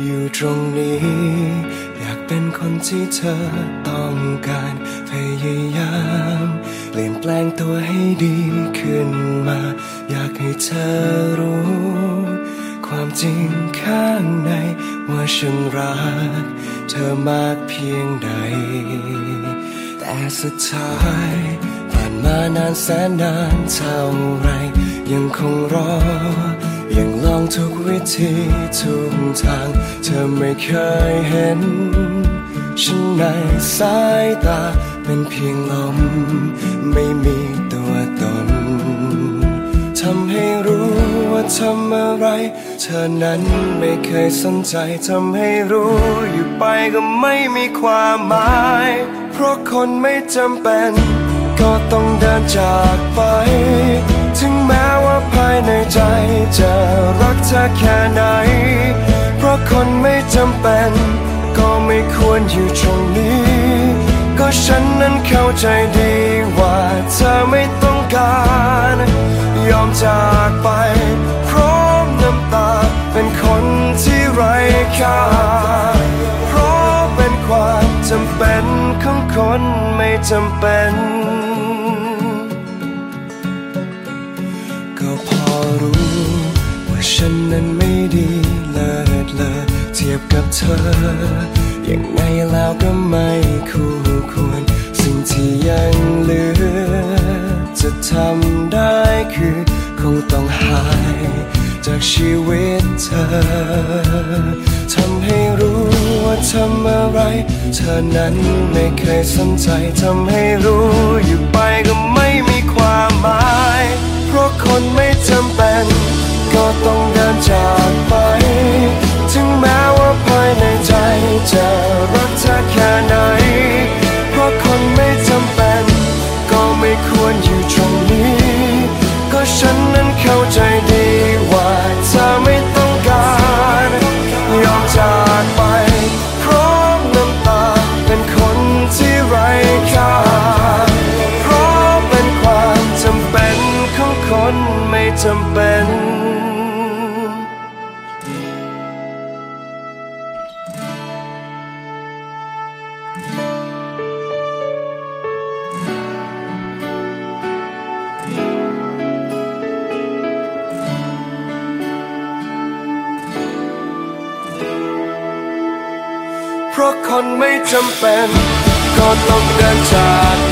อยู่ตรงนี้ อยากเป็นคนที่เธอต้องการ พยายาม เปลี่ยนแปลงตัวให้ดีขึ้นมา อยากให้เธอรู้ ความจริงข้างใน ว่าฉันรัก เธอมากเพียงใด แต่สุดท้ายผ่านมานานแสนนานเท่าไร ยังคงรอ ยังลองทุกวิธีทุกทาง เธอไม่เคยเห็น ฉันในสายตาเป็นเพียงลม ไม่มีตัวตนทำให้รู้ว่าทำอะไร เธอนั้นไม่เคยสนใจทำให้รู้อยู่ไปก็ไม่มีความหมาย เพราะคนไม่จำเป็น ก็ต้องเดินจากไป ถึงแม้ ใจจะรักเธอแค่ไหน เพราะคนไม่จำเป็น ก็ไม่ควรอยู่ตรงนี้ ก็ฉันนั้นเข้าใจดีว่าเธอไม่ต้องการ ยอมจากไป พร้อมน้ำตา เป็นคนที่ไร้ค่า เพราะเป็นความจำเป็นของคนไม่จำเป็น ฉันนั้นไม่ดีเลิศเลอเทียบกับเธอยังไงแล้วก็ไม่คู่ควร สิ่งที่ยังเหลือ จะทำได้คือ คงต้องหาย จากชีวิตเธอ ทำให้รู้ว่าทำอะไร เธอนั้นไม่เคยสนใจ ทำให้รู้อยู่ไปก็ไม่มีความ จำเป็น เพราะคนไม่จำเป็น ก็ต้องเดินจาก